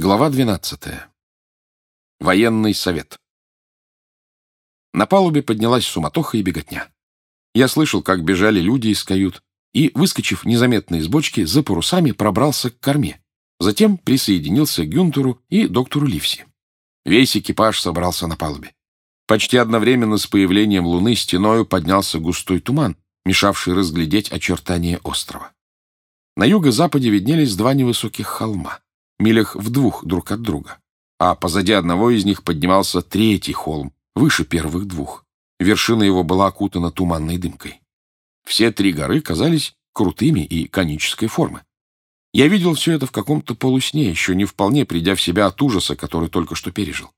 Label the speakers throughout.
Speaker 1: Глава 12. Военный совет. На палубе поднялась суматоха и беготня. Я слышал, как бежали люди из кают, и, выскочив незаметно из бочки, за парусами пробрался к корме. Затем присоединился к Гюнтеру и доктору Ливси. Весь экипаж собрался на палубе. Почти одновременно с появлением луны стеною поднялся густой туман, мешавший разглядеть очертания острова. На юго-западе виднелись два невысоких холма милях в двух друг от друга. А позади одного из них поднимался третий холм, выше первых двух. Вершина его была окутана туманной дымкой. Все три горы казались крутыми и конической формы. Я видел все это в каком-то полусне, еще не вполне придя в себя от ужаса, который только что пережил.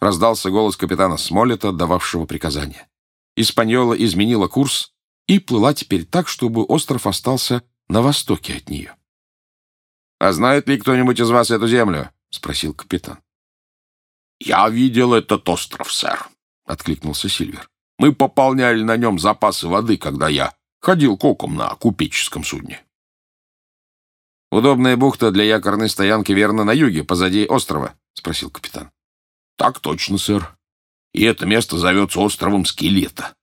Speaker 1: Раздался голос капитана Смолета, дававшего приказания. Испаньола изменила курс и плыла теперь так, чтобы остров остался на востоке от нее. «А знает ли кто-нибудь из вас эту землю?» — спросил капитан.
Speaker 2: «Я видел этот остров, сэр», — откликнулся Сильвер. «Мы пополняли на нем запасы воды, когда я ходил коком на купеческом судне».
Speaker 1: «Удобная бухта для якорной стоянки верно на юге, позади острова?» — спросил капитан.
Speaker 2: «Так точно, сэр. И это место зовется островом Скелета.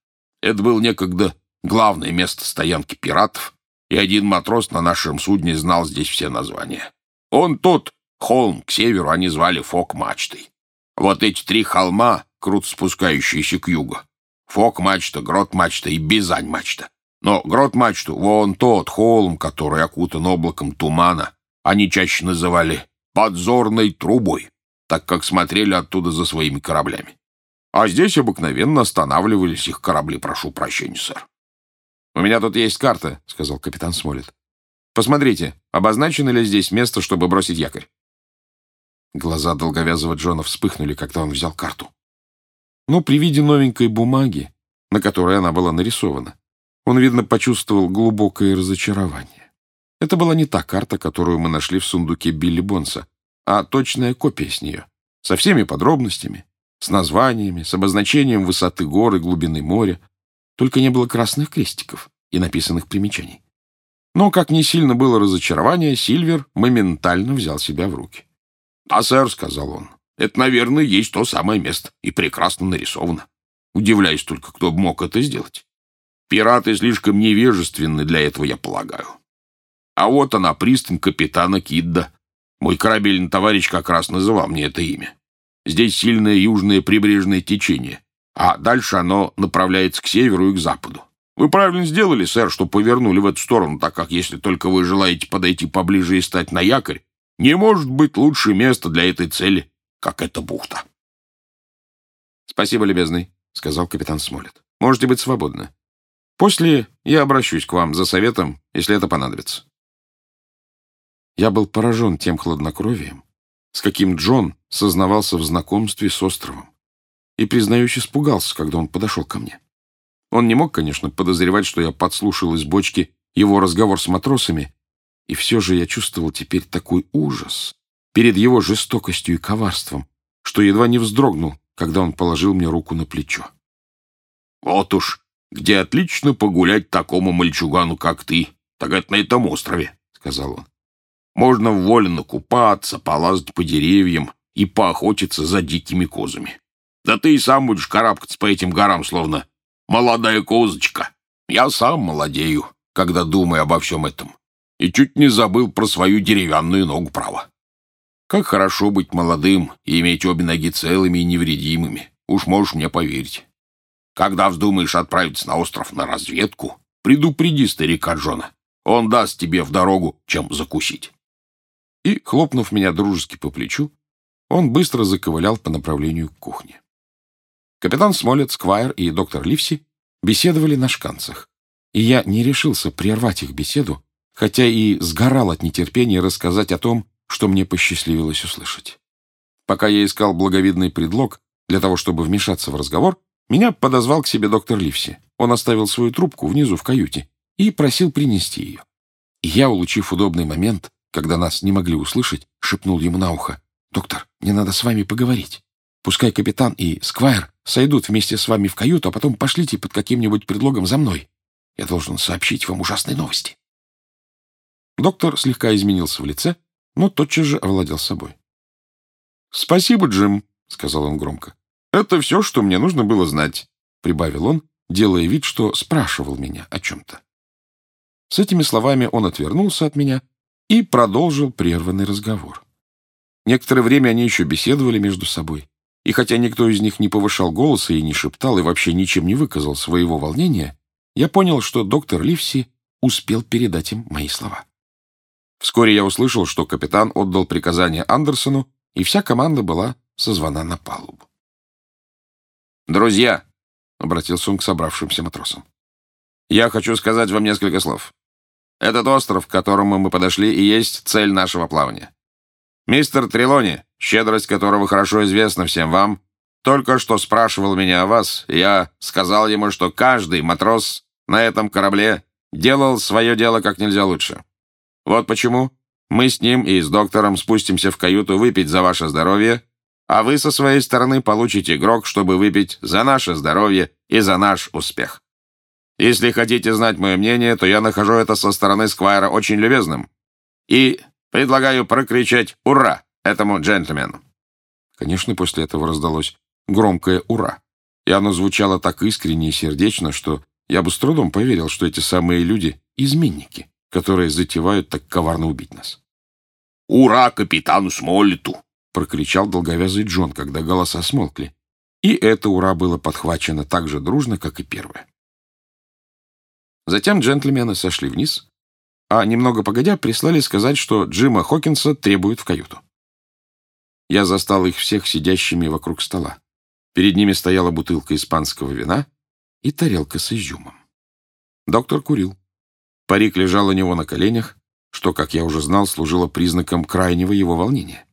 Speaker 2: Это было некогда главное место стоянки пиратов, и один матрос на нашем судне знал здесь все названия. Он тот холм к северу они звали Фок-мачтой. Вот эти три холма, круто спускающиеся к югу. Фок-мачта, Грот-мачта и Бизань-мачта. Но Грот-мачту, вон тот холм, который окутан облаком тумана, они чаще называли подзорной трубой, так как смотрели оттуда за своими кораблями. А здесь обыкновенно останавливались их корабли, прошу прощения, сэр.
Speaker 1: «У меня тут есть карта», — сказал капитан Смолет. «Посмотрите, обозначено ли здесь место, чтобы бросить якорь?» Глаза долговязого Джона вспыхнули, когда он взял карту. Но при виде новенькой бумаги, на которой она была нарисована, он, видно, почувствовал глубокое разочарование. Это была не та карта, которую мы нашли в сундуке Билли Бонса, а точная копия с нее, со всеми подробностями, с названиями, с обозначением высоты гор и глубины моря, только не было красных крестиков и написанных примечаний. Но, как не сильно было разочарование, Сильвер моментально взял себя в руки.
Speaker 2: «Да, сэр», — сказал он, — «это, наверное, есть то самое место, и прекрасно нарисовано. Удивляюсь только, кто бы мог это сделать. Пираты слишком невежественны для этого, я полагаю. А вот она, пристань капитана Кидда. Мой корабельный товарищ как раз называл мне это имя. Здесь сильное южное прибрежное течение, а дальше оно направляется к северу и к западу. Вы правильно сделали, сэр, что повернули в эту сторону, так как если только вы желаете подойти поближе и стать на якорь, не может быть лучше места для этой цели, как эта бухта.
Speaker 1: «Спасибо, любезный», — сказал капитан Смолет. «Можете быть свободны. После я обращусь к вам за советом, если это понадобится». Я был поражен тем хладнокровием, с каким Джон сознавался в знакомстве с островом и, признаюсь, испугался, когда он подошел ко мне. Он не мог, конечно, подозревать, что я подслушал из бочки его разговор с матросами, и все же я чувствовал теперь такой ужас перед его жестокостью и коварством, что едва не вздрогнул, когда он положил мне руку на плечо.
Speaker 2: «Вот уж, где отлично погулять такому мальчугану, как ты, так это на этом острове», — сказал он. «Можно вольно купаться, полазать по деревьям и поохотиться за дикими козами. Да ты и сам будешь карабкаться по этим горам, словно молодая козочка. Я сам молодею, когда думаю обо всем этом. И чуть не забыл про свою деревянную ногу право. Как хорошо быть молодым и иметь обе ноги целыми и невредимыми. Уж можешь мне поверить. Когда вздумаешь отправиться на остров на разведку, предупреди старика Джона. Он даст тебе в дорогу, чем закусить.
Speaker 1: И, хлопнув меня дружески по плечу, он быстро заковылял по направлению к кухне. Капитан Смолет, Сквайр и доктор Ливси беседовали на шканцах, и я не решился прервать их беседу, хотя и сгорал от нетерпения рассказать о том, что мне посчастливилось услышать. Пока я искал благовидный предлог для того, чтобы вмешаться в разговор, меня подозвал к себе доктор Ливси. Он оставил свою трубку внизу в каюте и просил принести ее. Я, улучив удобный момент, когда нас не могли услышать, шепнул ему на ухо. «Доктор, мне надо с вами поговорить. Пускай капитан и Сквайр сойдут вместе с вами в каюту, а потом пошлите под каким-нибудь предлогом за мной. Я должен сообщить вам ужасные новости. Доктор слегка изменился в лице, но тотчас же овладел собой. «Спасибо, Джим», — сказал он громко. «Это все, что мне нужно было знать», — прибавил он, делая вид, что спрашивал меня о чем-то. С этими словами он отвернулся от меня и продолжил прерванный разговор. Некоторое время они еще беседовали между собой, и хотя никто из них не повышал голоса и не шептал и вообще ничем не выказал своего волнения, я понял, что доктор Ливси успел передать им мои слова. Вскоре я услышал, что капитан отдал приказание Андерсону, и вся команда была созвана на палубу. «Друзья!» — обратился он к собравшимся матросам. «Я хочу сказать вам несколько слов. Этот остров, к которому мы подошли, и есть цель нашего плавания. Мистер Трелони, щедрость которого хорошо известна всем вам, только что спрашивал меня о вас, я сказал ему, что каждый матрос на этом корабле делал свое дело как нельзя лучше. Вот почему мы с ним и с доктором спустимся в каюту выпить за ваше здоровье, а вы со своей стороны получите грок, чтобы выпить за наше здоровье и за наш успех. Если хотите знать мое мнение, то я нахожу это со стороны Сквайра очень любезным. И предлагаю прокричать «Ура!» Этому джентльмену. Конечно, после этого раздалось громкое «Ура!» И оно звучало так искренне и сердечно, что я бы с трудом поверил, что эти самые люди — изменники, которые затевают так коварно убить нас.
Speaker 2: «Ура капитану Смоллету!»
Speaker 1: — прокричал долговязый Джон, когда голоса смолкли. И это «Ура» было подхвачено так же дружно, как и первое. Затем джентльмены сошли вниз, а немного погодя прислали сказать, что Джима Хокинса требуют в каюту. Я застал их всех сидящими вокруг стола. Перед ними стояла бутылка испанского вина и тарелка с изюмом. Доктор курил. Парик лежал у него на коленях, что, как я уже знал, служило признаком крайнего его волнения.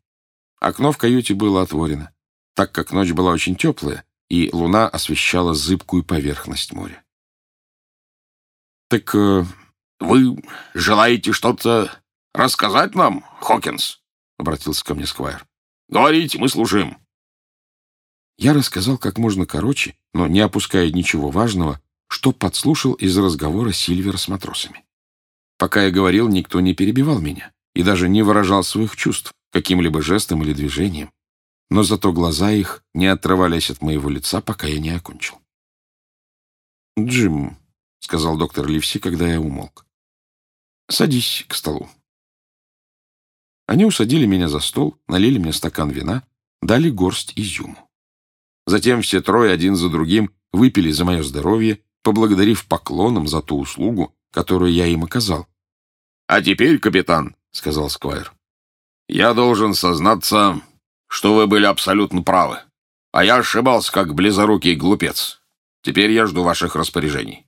Speaker 1: Окно в каюте было отворено, так как ночь была очень теплая, и луна освещала зыбкую поверхность моря.
Speaker 2: «Так э, вы желаете что-то рассказать нам, Хокинс?» — обратился ко мне Сквайр. «Говорите, мы служим».
Speaker 1: Я рассказал как можно короче, но не опуская ничего важного, что подслушал из разговора Сильвера с матросами. Пока я говорил, никто не перебивал меня и даже не выражал своих чувств каким-либо жестом или движением, но зато глаза их не отрывались от моего лица, пока я не окончил. «Джим», — сказал доктор Ливси, когда я умолк. «Садись к столу». Они усадили меня за стол, налили мне стакан вина, дали горсть изюму. Затем все трое один за другим выпили за мое здоровье, поблагодарив поклоном за ту услугу, которую я им оказал.
Speaker 2: «А теперь, капитан», — сказал Сквайр, — «я должен сознаться, что вы были абсолютно правы, а я ошибался, как близорукий глупец. Теперь я жду ваших распоряжений».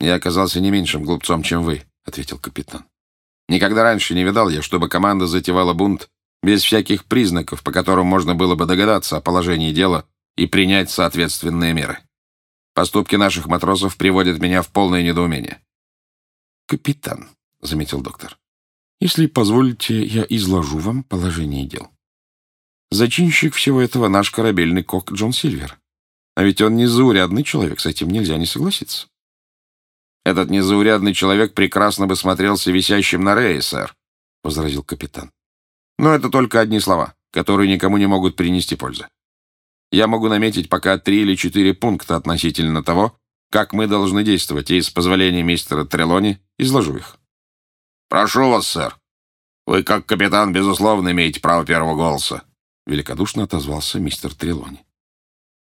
Speaker 1: «Я оказался не меньшим глупцом, чем вы», — ответил капитан. «Никогда раньше не видал я, чтобы команда затевала бунт без всяких признаков, по которым можно было бы догадаться о положении дела и принять соответственные меры. Поступки наших матросов приводят меня в полное недоумение». «Капитан», — заметил доктор, — «если позволите, я изложу вам положение дел. Зачинщик всего этого наш корабельный кок Джон Сильвер. А ведь он незаурядный человек, с этим нельзя не согласиться. «Этот незаурядный человек прекрасно бы смотрелся висящим на рее, сэр», — возразил капитан. «Но это только одни слова, которые никому не могут принести пользы. Я могу наметить пока три или четыре пункта относительно того, как мы должны действовать, и с позволения мистера Трелони изложу их».
Speaker 2: «Прошу вас, сэр. Вы, как капитан, безусловно, имеете право первого голоса», —
Speaker 1: великодушно отозвался мистер Трелони.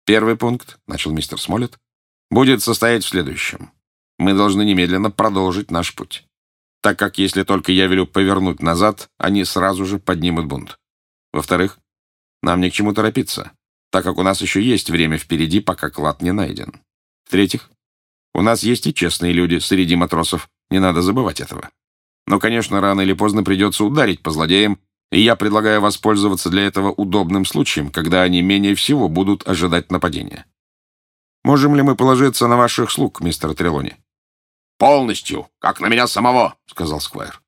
Speaker 1: «Первый пункт», — начал мистер Смолет, — «будет состоять в следующем мы должны немедленно продолжить наш путь. Так как если только я велю повернуть назад, они сразу же поднимут бунт. Во-вторых, нам ни к чему торопиться, так как у нас еще есть время впереди, пока клад не найден. В-третьих, у нас есть и честные люди среди матросов, не надо забывать этого. Но, конечно, рано или поздно придется ударить по злодеям, и я предлагаю воспользоваться для этого удобным случаем, когда они менее всего будут ожидать нападения. Можем ли мы положиться на ваших слуг, мистер Трелони?
Speaker 2: «Полностью, как на меня самого», — сказал Сквайр.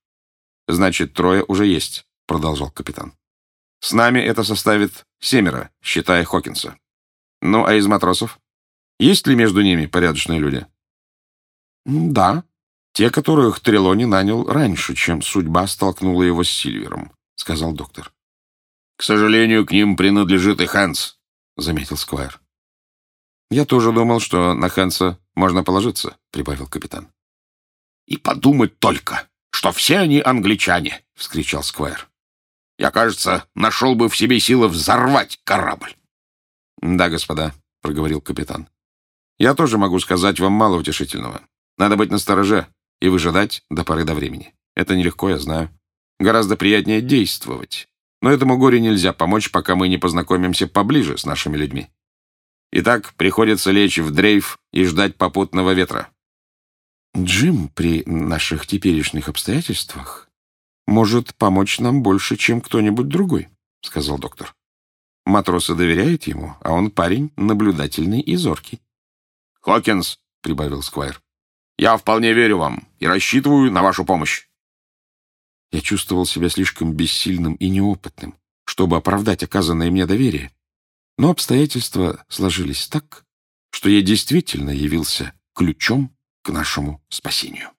Speaker 1: «Значит, трое уже есть», — продолжал капитан. «С нами это составит семеро, считая Хокинса. Ну, а из матросов? Есть ли между ними порядочные люди?» «Да, те, которых Трелони нанял раньше, чем судьба столкнула его с Сильвером», — сказал доктор.
Speaker 2: К сожалению, к ним принадлежит и Хэнс, — заметил Сквайр.
Speaker 1: «Я тоже думал, что на Хэнса можно положиться», — прибавил капитан.
Speaker 2: «И подумать только, что все они англичане!» — вскричал Сквайр. «Я, кажется, нашел бы в себе силы взорвать корабль».
Speaker 1: «Да, господа», — проговорил капитан. «Я тоже могу сказать вам мало утешительного. Надо быть настороже и выжидать до поры до времени. Это нелегко, я знаю. Гораздо приятнее действовать. Но этому горе нельзя помочь, пока мы не познакомимся поближе с нашими людьми. Итак, приходится лечь в дрейф и ждать попутного ветра. Джим при наших теперешних обстоятельствах может помочь нам больше, чем кто-нибудь другой, сказал доктор. Матросы доверяют ему, а он парень наблюдательный и зоркий.
Speaker 2: «Хокинс», — прибавил Сквайр, — «я вполне верю вам и рассчитываю на вашу помощь».
Speaker 1: Я чувствовал себя слишком бессильным и неопытным, чтобы оправдать оказанное мне доверие, но обстоятельства сложились так, что я действительно явился ключом к нашему спасению.